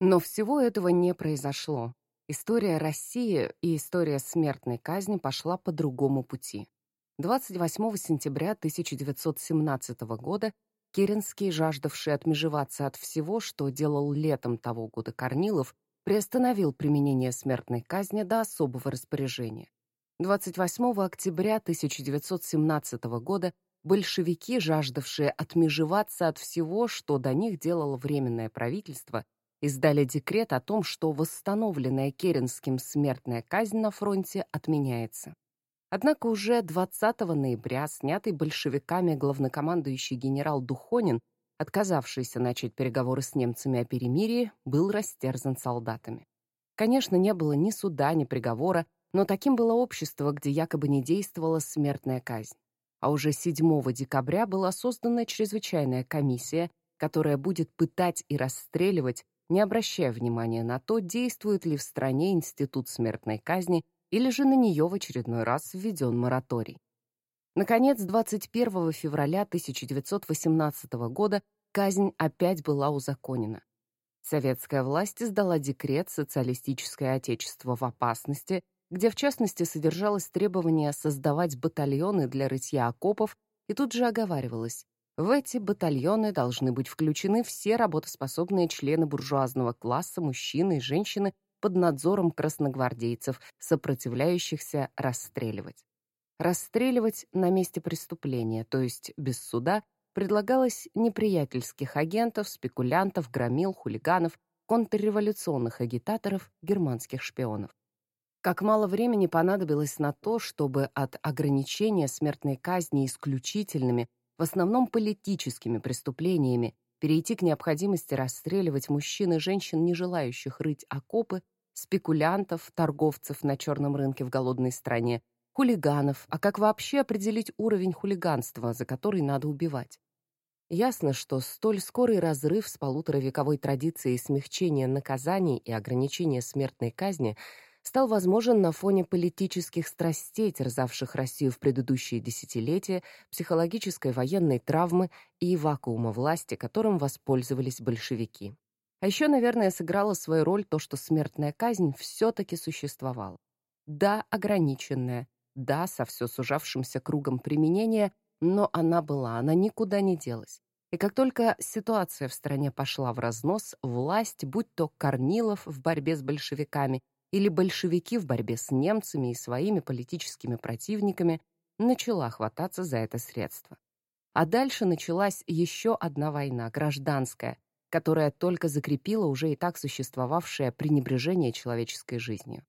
Но всего этого не произошло. История России и история смертной казни пошла по другому пути. 28 сентября 1917 года Керенский, жаждавший отмежеваться от всего, что делал летом того года Корнилов, приостановил применение смертной казни до особого распоряжения. 28 октября 1917 года большевики, жаждавшие отмежеваться от всего, что до них делало Временное правительство, издали декрет о том, что восстановленная Керенским смертная казнь на фронте отменяется. Однако уже 20 ноября снятый большевиками главнокомандующий генерал Духонин, отказавшийся начать переговоры с немцами о перемирии, был растерзан солдатами. Конечно, не было ни суда, ни приговора, но таким было общество, где якобы не действовала смертная казнь. А уже 7 декабря была создана чрезвычайная комиссия, которая будет пытать и расстреливать не обращая внимания на то, действует ли в стране институт смертной казни или же на нее в очередной раз введен мораторий. Наконец, 21 февраля 1918 года казнь опять была узаконена. Советская власть издала декрет «Социалистическое отечество в опасности», где в частности содержалось требование создавать батальоны для рытья окопов, и тут же оговаривалось, в эти батальоны должны быть включены все работоспособные члены буржуазного класса, мужчины и женщины под надзором красногвардейцев, сопротивляющихся расстреливать. Расстреливать на месте преступления, то есть без суда, предлагалось неприятельских агентов, спекулянтов, громил, хулиганов, контрреволюционных агитаторов, германских шпионов. Как мало времени понадобилось на то, чтобы от ограничения смертной казни исключительными, в основном политическими преступлениями, перейти к необходимости расстреливать мужчин и женщин, не желающих рыть окопы, спекулянтов, торговцев на черном рынке в голодной стране, хулиганов, а как вообще определить уровень хулиганства, за который надо убивать. Ясно, что столь скорый разрыв с полуторавековой традицией смягчения наказаний и ограничения смертной казни – стал возможен на фоне политических страстей, терзавших Россию в предыдущие десятилетия, психологической военной травмы и вакуума власти, которым воспользовались большевики. А еще, наверное, сыграла свою роль то, что смертная казнь все-таки существовала. Да, ограниченная, да, со все сужавшимся кругом применения, но она была, она никуда не делась. И как только ситуация в стране пошла в разнос, власть, будь то Корнилов в борьбе с большевиками или большевики в борьбе с немцами и своими политическими противниками начала хвататься за это средство. А дальше началась еще одна война, гражданская, которая только закрепила уже и так существовавшее пренебрежение человеческой жизнью.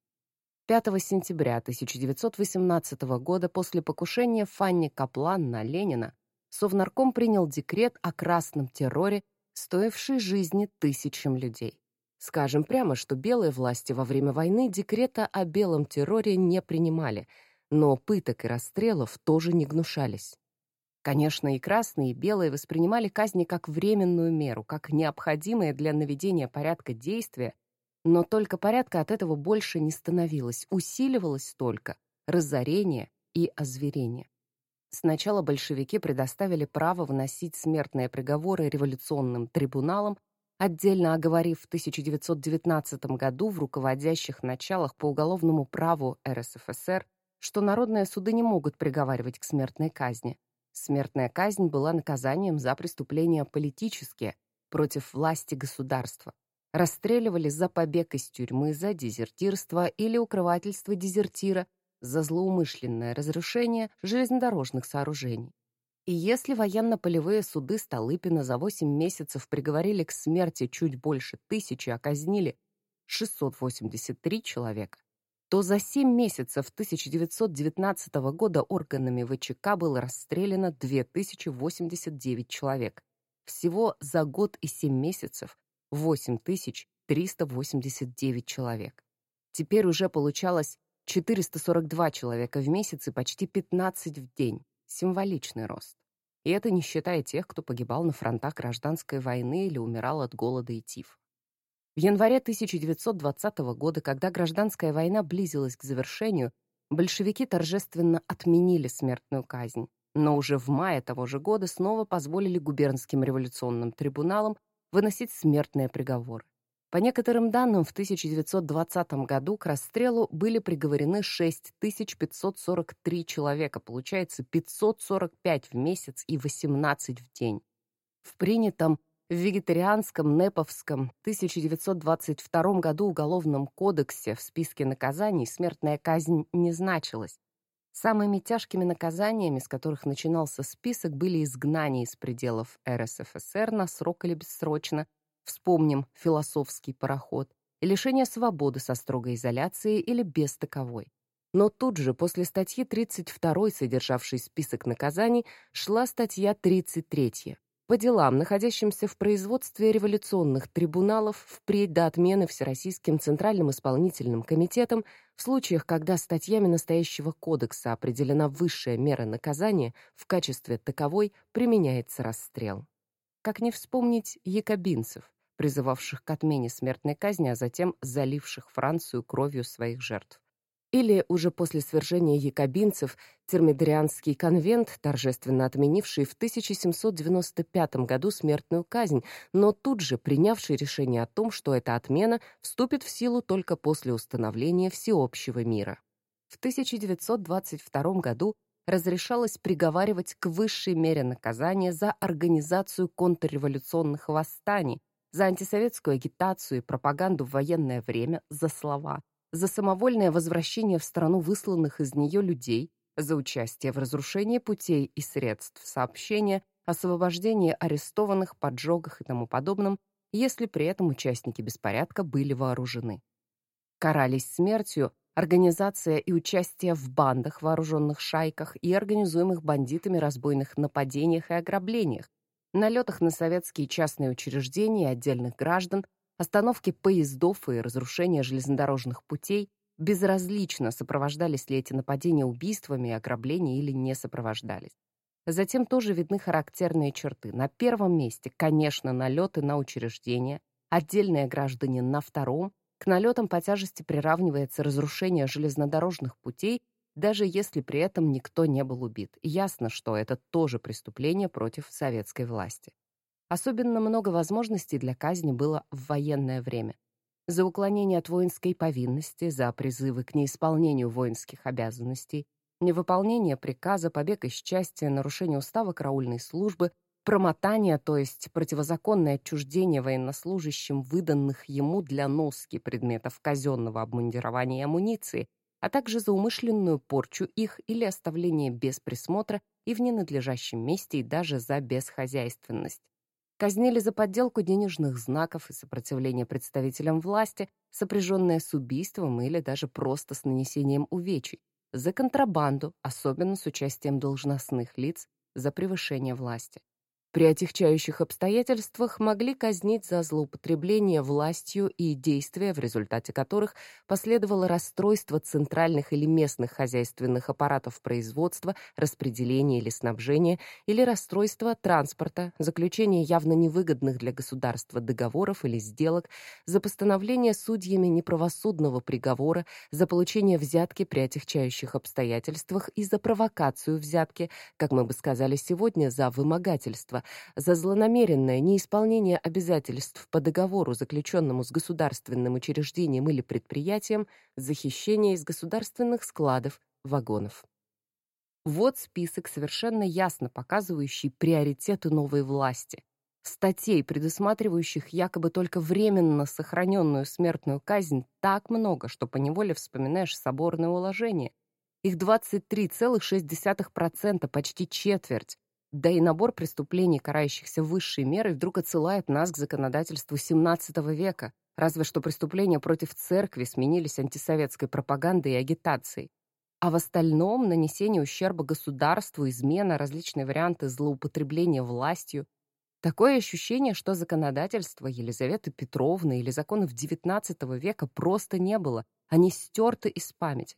5 сентября 1918 года после покушения Фанни Каплан на Ленина Совнарком принял декрет о красном терроре, стоивший жизни тысячам людей. Скажем прямо, что белые власти во время войны декрета о белом терроре не принимали, но пыток и расстрелов тоже не гнушались. Конечно, и красные, и белые воспринимали казни как временную меру, как необходимое для наведения порядка действия, но только порядка от этого больше не становилось, усиливалось только разорение и озверение. Сначала большевики предоставили право выносить смертные приговоры революционным трибуналам, отдельно оговорив в 1919 году в руководящих началах по уголовному праву РСФСР, что народные суды не могут приговаривать к смертной казни. Смертная казнь была наказанием за преступления политические против власти государства. Расстреливали за побег из тюрьмы, за дезертирство или укрывательство дезертира, за злоумышленное разрушение железнодорожных сооружений. И если военно-полевые суды Столыпина за 8 месяцев приговорили к смерти чуть больше тысячи, а казнили 683 человека, то за 7 месяцев 1919 года органами ВЧК было расстреляно 2089 человек. Всего за год и 7 месяцев 8389 человек. Теперь уже получалось 442 человека в месяц и почти 15 в день. Символичный рост. И это не считая тех, кто погибал на фронтах гражданской войны или умирал от голода и тифа. В январе 1920 года, когда гражданская война близилась к завершению, большевики торжественно отменили смертную казнь, но уже в мае того же года снова позволили губернским революционным трибуналам выносить смертные приговоры. По некоторым данным, в 1920 году к расстрелу были приговорены 6543 человека, получается 545 в месяц и 18 в день. В принятом в вегетарианском Неповском 1922 году Уголовном кодексе в списке наказаний смертная казнь не значилась. Самыми тяжкими наказаниями, с которых начинался список, были изгнание из пределов РСФСР на срок или бессрочно, вспомним философский пароход, лишение свободы со строгой изоляцией или без таковой. Но тут же, после статьи 32, содержавшей список наказаний, шла статья 33 по делам, находящимся в производстве революционных трибуналов впредь до отмены Всероссийским Центральным исполнительным комитетом в случаях, когда статьями настоящего кодекса определена высшая мера наказания, в качестве таковой применяется расстрел. Как не вспомнить якобинцев, призывавших к отмене смертной казни, а затем заливших Францию кровью своих жертв. Или уже после свержения якобинцев Термидорианский конвент, торжественно отменивший в 1795 году смертную казнь, но тут же принявший решение о том, что эта отмена вступит в силу только после установления всеобщего мира. В 1922 году разрешалось приговаривать к высшей мере наказания за организацию контрреволюционных восстаний, за антисоветскую агитацию и пропаганду в военное время, за слова, за самовольное возвращение в страну высланных из нее людей, за участие в разрушении путей и средств сообщения, освобождении арестованных, поджогах и тому подобном, если при этом участники беспорядка были вооружены. Карались смертью организация и участие в бандах, вооруженных шайках и организуемых бандитами разбойных нападениях и ограблениях, налетах на советские частные учреждения и отдельных граждан, Остановки поездов и разрушение железнодорожных путей безразлично, сопровождались ли эти нападения убийствами, ограбления или не сопровождались. Затем тоже видны характерные черты. На первом месте, конечно, налеты на учреждения, отдельные граждане на втором, к налетам по тяжести приравнивается разрушение железнодорожных путей, даже если при этом никто не был убит. Ясно, что это тоже преступление против советской власти. Особенно много возможностей для казни было в военное время. За уклонение от воинской повинности, за призывы к неисполнению воинских обязанностей, невыполнение приказа, побег из части, нарушение устава караульной службы, промотание, то есть противозаконное отчуждение военнослужащим выданных ему для носки предметов казенного обмундирования и амуниции, а также за умышленную порчу их или оставление без присмотра и в ненадлежащем месте и даже за бесхозяйственность казнили за подделку денежных знаков и сопротивление представителям власти, сопряженное с убийством или даже просто с нанесением увечий, за контрабанду, особенно с участием должностных лиц, за превышение власти. При отягчающих обстоятельствах могли казнить за злоупотребление властью и действия, в результате которых последовало расстройство центральных или местных хозяйственных аппаратов производства, распределения или снабжения, или расстройство транспорта, заключение явно невыгодных для государства договоров или сделок, за постановление судьями неправосудного приговора, за получение взятки при отягчающих обстоятельствах и за провокацию взятки, как мы бы сказали сегодня, за вымогательство, за злонамеренное неисполнение обязательств по договору, заключенному с государственным учреждением или предприятием, за хищение из государственных складов, вагонов. Вот список, совершенно ясно показывающий приоритеты новой власти. Статей, предусматривающих якобы только временно сохраненную смертную казнь, так много, что поневоле вспоминаешь соборное уложение. Их 23,6%, почти четверть. Да и набор преступлений, карающихся высшей мерой, вдруг отсылает нас к законодательству XVII века, разве что преступления против церкви сменились антисоветской пропагандой и агитацией. А в остальном нанесение ущерба государству, измена, различные варианты злоупотребления властью. Такое ощущение, что законодательства Елизаветы Петровны или законов XIX века просто не было, они стерты из памяти.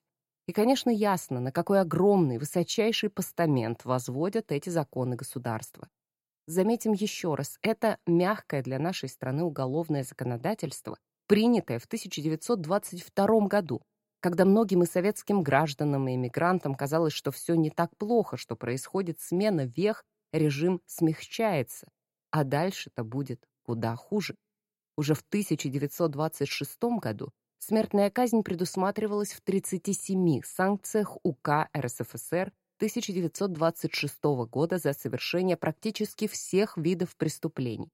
И, конечно, ясно, на какой огромный, высочайший постамент возводят эти законы государства. Заметим еще раз, это мягкое для нашей страны уголовное законодательство, принятое в 1922 году, когда многим и советским гражданам и эмигрантам казалось, что все не так плохо, что происходит смена вех, режим смягчается, а дальше-то будет куда хуже. Уже в 1926 году смертная казнь предусматривалась в 37 санкциях УК РСФСР 1926 года за совершение практически всех видов преступлений.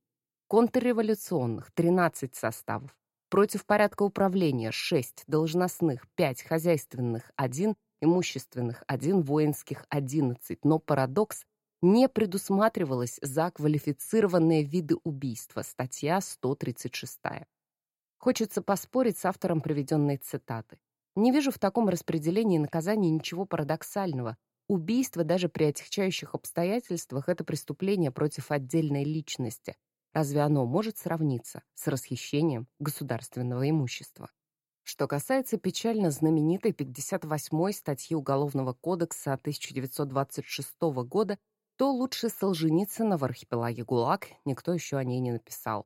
Контрреволюционных – 13 составов, против порядка управления – 6 должностных, 5 хозяйственных, 1 имущественных, 1 воинских, 11. Но парадокс – не предусматривалось за квалифицированные виды убийства, статья 136. Хочется поспорить с автором приведенной цитаты. Не вижу в таком распределении наказаний ничего парадоксального, Убийство даже при отягчающих обстоятельствах — это преступление против отдельной личности. Разве оно может сравниться с расхищением государственного имущества? Что касается печально знаменитой 58-й статьи Уголовного кодекса 1926 года, то лучше Солженицына в архипелаге ГУЛАГ никто еще о ней не написал.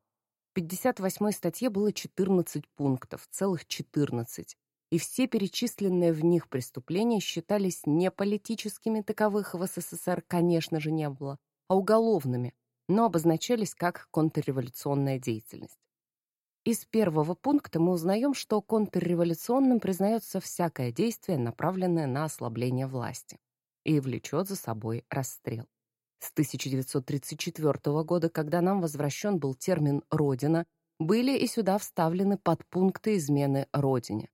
В 58-й статье было 14 пунктов, целых 14 и все перечисленные в них преступления считались не политическими, таковых в СССР, конечно же, не было, а уголовными, но обозначались как контрреволюционная деятельность. Из первого пункта мы узнаем, что контрреволюционным признается всякое действие, направленное на ослабление власти, и влечет за собой расстрел. С 1934 года, когда нам возвращен был термин «родина», были и сюда вставлены подпункты измены Родине.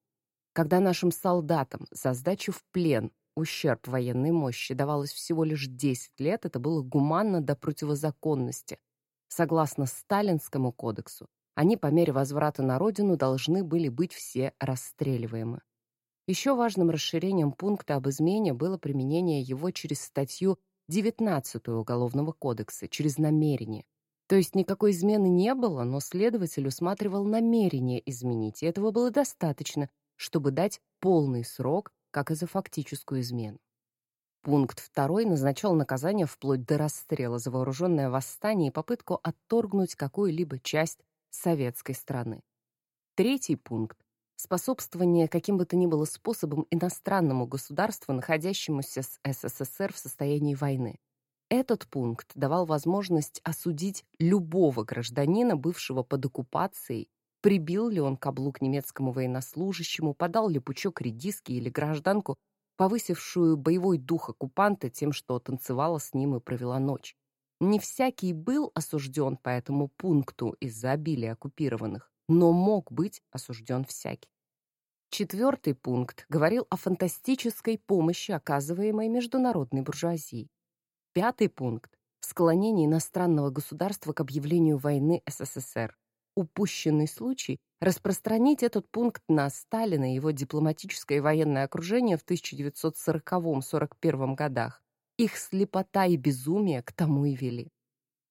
Когда нашим солдатам за сдачу в плен ущерб военной мощи давалось всего лишь 10 лет, это было гуманно до противозаконности. Согласно Сталинскому кодексу, они по мере возврата на родину должны были быть все расстреливаемы. Еще важным расширением пункта об измене было применение его через статью 19 Уголовного кодекса, через намерение. То есть никакой измены не было, но следователь усматривал намерение изменить, и этого было достаточно, чтобы дать полный срок, как и за фактическую измену. Пункт второй назначал наказание вплоть до расстрела за вооруженное восстание и попытку отторгнуть какую-либо часть советской страны. Третий пункт — способствование каким бы то ни было способом иностранному государству, находящемуся с СССР в состоянии войны. Этот пункт давал возможность осудить любого гражданина, бывшего под оккупацией Прибил ли он каблук немецкому военнослужащему, подал ли пучок редиски или гражданку, повысившую боевой дух оккупанта тем, что танцевала с ним и провела ночь. Не всякий был осужден по этому пункту из-за обилия оккупированных, но мог быть осужден всякий. Четвертый пункт говорил о фантастической помощи, оказываемой международной буржуазией. Пятый пункт — склонение иностранного государства к объявлению войны СССР упущенный случай распространить этот пункт на Сталина и его дипломатическое и военное окружение в 1940-41 годах. Их слепота и безумие к тому и вели.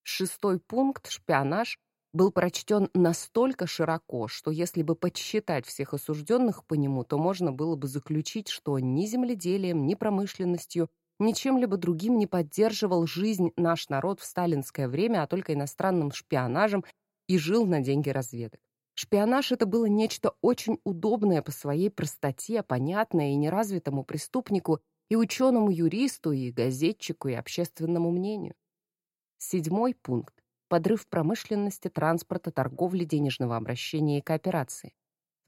Шестой пункт, шпионаж, был прочтен настолько широко, что если бы подсчитать всех осужденных по нему, то можно было бы заключить, что ни земледелием, ни промышленностью, ни чем-либо другим не поддерживал жизнь наш народ в сталинское время, а только иностранным шпионажем и жил на деньги разведок. Шпионаж — это было нечто очень удобное по своей простоте, понятное и неразвитому преступнику, и ученому-юристу, и газетчику, и общественному мнению. Седьмой пункт — подрыв промышленности, транспорта, торговли, денежного обращения и кооперации.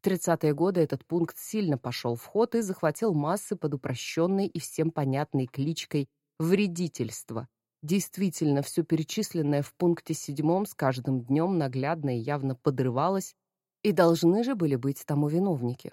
В 30-е годы этот пункт сильно пошел в ход и захватил массы под упрощенной и всем понятной кличкой «вредительство», Действительно, все перечисленное в пункте седьмом с каждым днем наглядно и явно подрывалось, и должны же были быть тому виновники.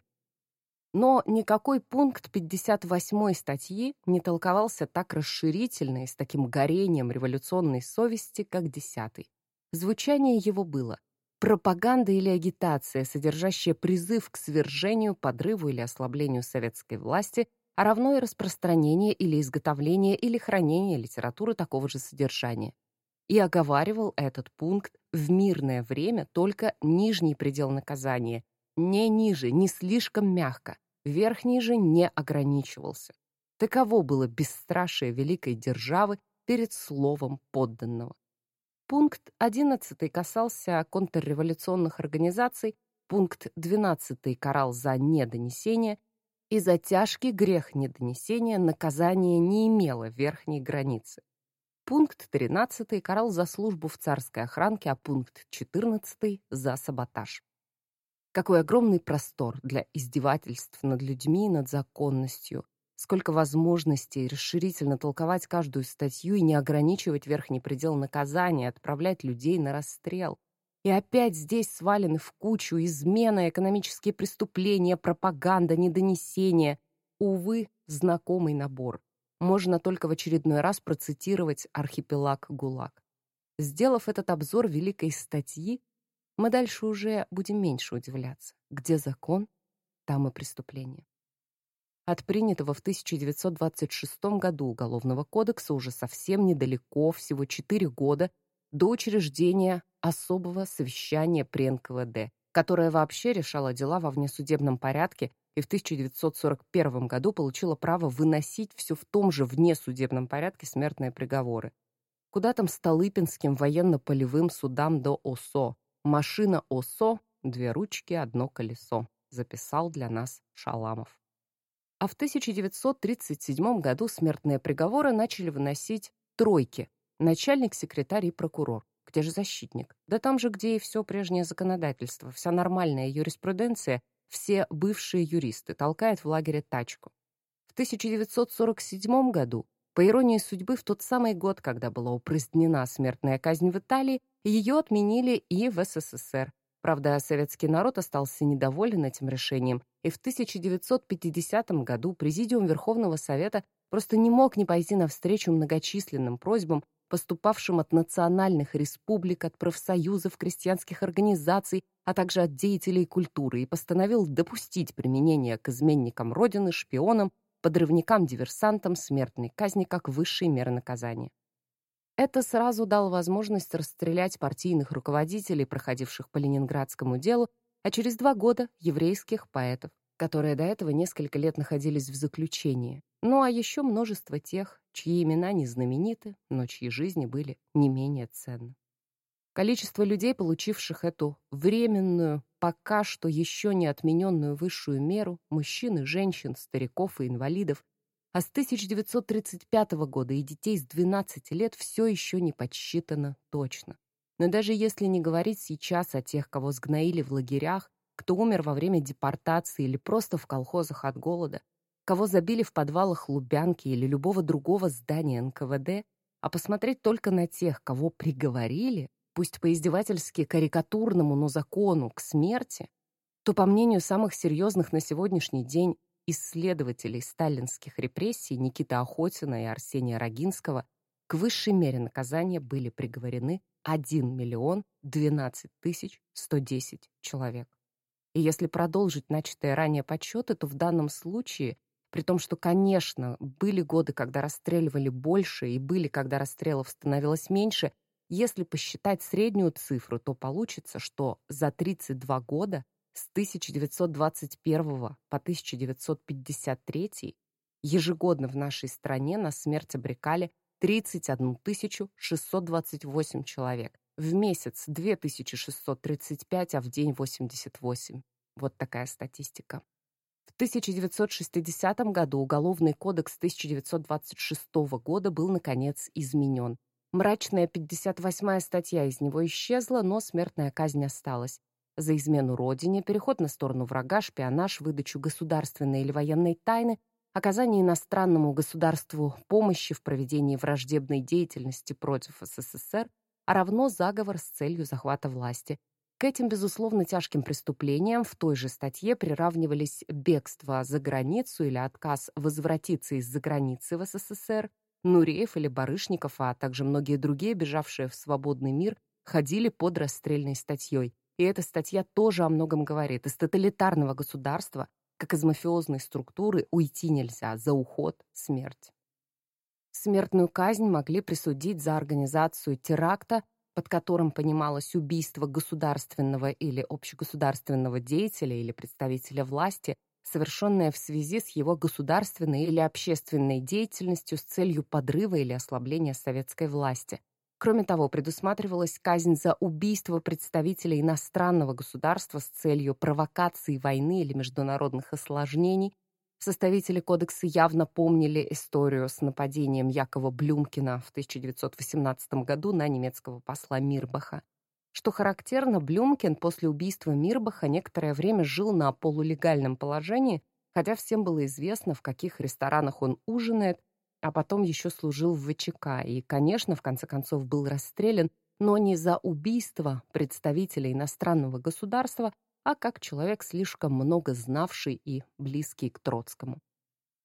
Но никакой пункт 58 статьи не толковался так расширительно и с таким горением революционной совести, как десятый. Звучание его было пропаганда или агитация, содержащая призыв к свержению, подрыву или ослаблению советской власти а равно и распространение или изготовление или хранение литературы такого же содержания. И оговаривал этот пункт в мирное время только нижний предел наказания, не ниже, не слишком мягко, верхний же не ограничивался. Таково было бесстрашие великой державы перед словом подданного. Пункт 11 касался контрреволюционных организаций, пункт 12 карал за недонесение, и за тяжкий грех недонесения наказание не имело верхней границы. Пункт 13 карал за службу в царской охранке, а пункт 14 за саботаж. Какой огромный простор для издевательств над людьми и над законностью. Сколько возможностей расширительно толковать каждую статью и не ограничивать верхний предел наказания, отправлять людей на расстрел. И опять здесь свалены в кучу измена, экономические преступления, пропаганда, недонесения. Увы, знакомый набор можно только в очередной раз процитировать архипелаг ГУЛАГ. Сделав этот обзор великой статьи, мы дальше уже будем меньше удивляться. Где закон, там и преступление. От принятого в 1926 году Уголовного кодекса уже совсем недалеко, всего 4 года, до учреждения особого совещания при НКВД, которое вообще решало дела во внесудебном порядке и в 1941 году получила право выносить все в том же внесудебном порядке смертные приговоры. Куда там Столыпинским военно-полевым судам до ОСО? Машина ОСО, две ручки, одно колесо, записал для нас Шаламов. А в 1937 году смертные приговоры начали выносить тройки, начальник, секретарь и прокурор. Где же защитник? Да там же, где и все прежнее законодательство, вся нормальная юриспруденция все бывшие юристы, толкает в лагере тачку. В 1947 году, по иронии судьбы, в тот самый год, когда была упразднена смертная казнь в Италии, ее отменили и в СССР. Правда, советский народ остался недоволен этим решением, и в 1950 году Президиум Верховного Совета просто не мог не пойти навстречу многочисленным просьбам поступавшим от национальных республик, от профсоюзов, крестьянских организаций, а также от деятелей культуры и постановил допустить применение к изменникам Родины, шпионам, подрывникам, диверсантам смертной казни как высшей меры наказания. Это сразу дало возможность расстрелять партийных руководителей, проходивших по ленинградскому делу, а через два года еврейских поэтов, которые до этого несколько лет находились в заключении. Ну а еще множество тех, чьи имена не знамениты, но чьи жизни были не менее ценны. Количество людей, получивших эту временную, пока что еще не отмененную высшую меру, мужчин и женщин, стариков и инвалидов, а с 1935 года и детей с 12 лет все еще не подсчитано точно. Но даже если не говорить сейчас о тех, кого сгноили в лагерях, кто умер во время депортации или просто в колхозах от голода, кого забили в подвалах Лубянки или любого другого здания НКВД, а посмотреть только на тех, кого приговорили, пусть по издевательски карикатурному, но закону, к смерти, то, по мнению самых серьезных на сегодняшний день исследователей сталинских репрессий Никиты Охотина и Арсения Рогинского, к высшей мере наказания были приговорены 1 миллион 12 тысяч 110 человек. И если продолжить начатые ранее подсчеты, то в данном случае при том, что, конечно, были годы, когда расстреливали больше, и были, когда расстрелов становилось меньше, если посчитать среднюю цифру, то получится, что за 32 года с 1921 по 1953 ежегодно в нашей стране на смерть обрекали 31 628 человек. В месяц 2635, а в день 88. Вот такая статистика. В 1960 году Уголовный кодекс 1926 года был, наконец, изменен. Мрачная 58-я статья из него исчезла, но смертная казнь осталась. За измену родине, переход на сторону врага, шпионаж, выдачу государственной или военной тайны, оказание иностранному государству помощи в проведении враждебной деятельности против СССР, а равно заговор с целью захвата власти, к этим, безусловно, тяжким преступлениям в той же статье приравнивались бегство за границу или отказ возвратиться из-за границы в СССР, Нуреев или Барышников, а также многие другие, бежавшие в свободный мир, ходили под расстрельной статьей. И эта статья тоже о многом говорит. Из тоталитарного государства, как из мафиозной структуры, уйти нельзя. За уход — смерть. Смертную казнь могли присудить за организацию теракта под которым понималось убийство государственного или общегосударственного деятеля или представителя власти, совершенное в связи с его государственной или общественной деятельностью с целью подрыва или ослабления советской власти. Кроме того, предусматривалась казнь за убийство представителя иностранного государства с целью провокации войны или международных осложнений, Составители кодекса явно помнили историю с нападением Якова Блюмкина в 1918 году на немецкого посла Мирбаха. Что характерно, Блюмкин после убийства Мирбаха некоторое время жил на полулегальном положении, хотя всем было известно, в каких ресторанах он ужинает, а потом еще служил в ВЧК и, конечно, в конце концов был расстрелян, но не за убийство представителя иностранного государства, а как человек, слишком много знавший и близкий к Троцкому.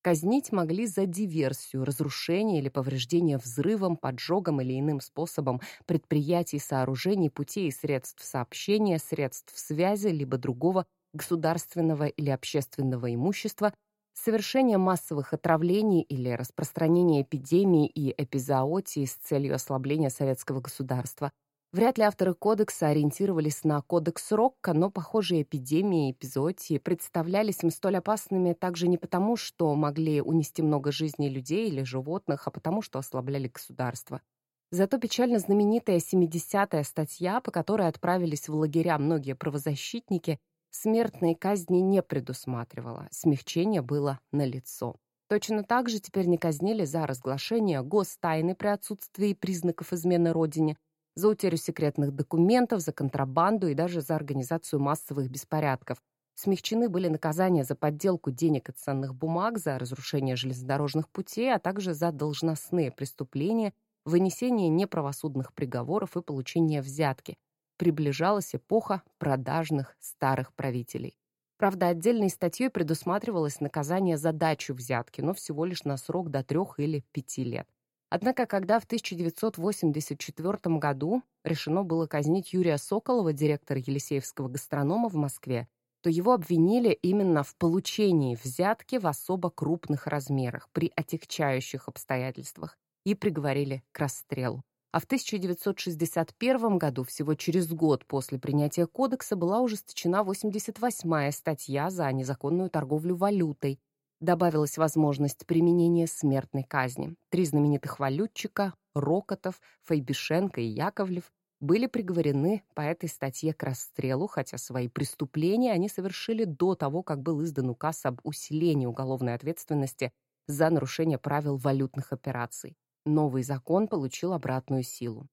Казнить могли за диверсию, разрушение или повреждение взрывом, поджогом или иным способом предприятий, сооружений, путей и средств сообщения, средств связи, либо другого государственного или общественного имущества, совершение массовых отравлений или распространение эпидемии и эпизоотии с целью ослабления советского государства, Вряд ли авторы кодекса ориентировались на кодекс Рокка, но похожие эпидемии и эпизоотии представлялись им столь опасными также не потому, что могли унести много жизней людей или животных, а потому, что ослабляли государство. Зато печально знаменитая 70-я статья, по которой отправились в лагеря многие правозащитники, смертные казни не предусматривала, смягчение было налицо. Точно так же теперь не казнили за разглашение гостайны при отсутствии признаков измены родине, за утерю секретных документов, за контрабанду и даже за организацию массовых беспорядков. Смягчены были наказания за подделку денег и ценных бумаг, за разрушение железнодорожных путей, а также за должностные преступления, вынесение неправосудных приговоров и получение взятки. Приближалась эпоха продажных старых правителей. Правда, отдельной статьей предусматривалось наказание за дачу взятки, но всего лишь на срок до трех или пяти лет. Однако, когда в 1984 году решено было казнить Юрия Соколова, директора Елисеевского гастронома в Москве, то его обвинили именно в получении взятки в особо крупных размерах при отягчающих обстоятельствах и приговорили к расстрелу. А в 1961 году, всего через год после принятия кодекса, была ужесточена 88-я статья за незаконную торговлю валютой, добавилась возможность применения смертной казни. Три знаменитых валютчика – Рокотов, Фейбишенко и Яковлев – были приговорены по этой статье к расстрелу, хотя свои преступления они совершили до того, как был издан указ об усилении уголовной ответственности за нарушение правил валютных операций. Новый закон получил обратную силу.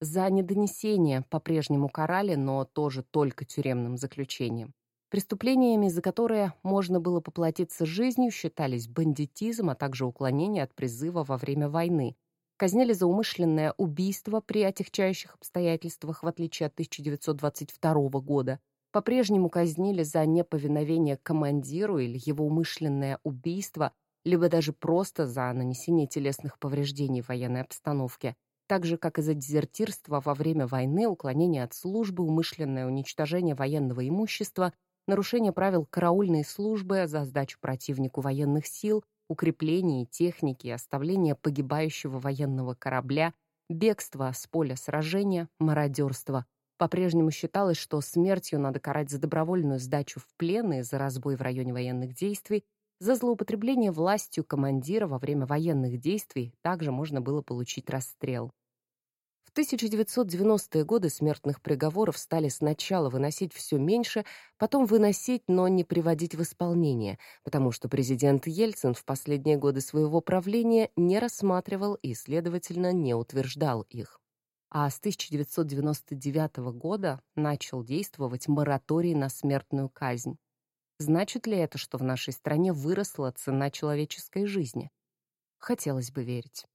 За недонесение по-прежнему карали, но тоже только тюремным заключением. Преступлениями, за которые можно было поплатиться жизнью, считались бандитизм, а также уклонение от призыва во время войны. Казнили за умышленное убийство при отягчающих обстоятельствах, в отличие от 1922 года. По-прежнему казнили за неповиновение командиру или его умышленное убийство, либо даже просто за нанесение телесных повреждений в военной обстановке так же, как и за дезертирство во время войны, уклонение от службы, умышленное уничтожение военного имущества, нарушение правил караульной службы за сдачу противнику военных сил, укрепление техники, оставление погибающего военного корабля, бегство с поля сражения, мародерство. По-прежнему считалось, что смертью надо карать за добровольную сдачу в плен и за разбой в районе военных действий, за злоупотребление властью командира во время военных действий также можно было получить расстрел. 1990-е годы смертных приговоров стали сначала выносить все меньше, потом выносить, но не приводить в исполнение, потому что президент Ельцин в последние годы своего правления не рассматривал и, следовательно, не утверждал их. А с 1999 года начал действовать мораторий на смертную казнь. Значит ли это, что в нашей стране выросла цена человеческой жизни? Хотелось бы верить.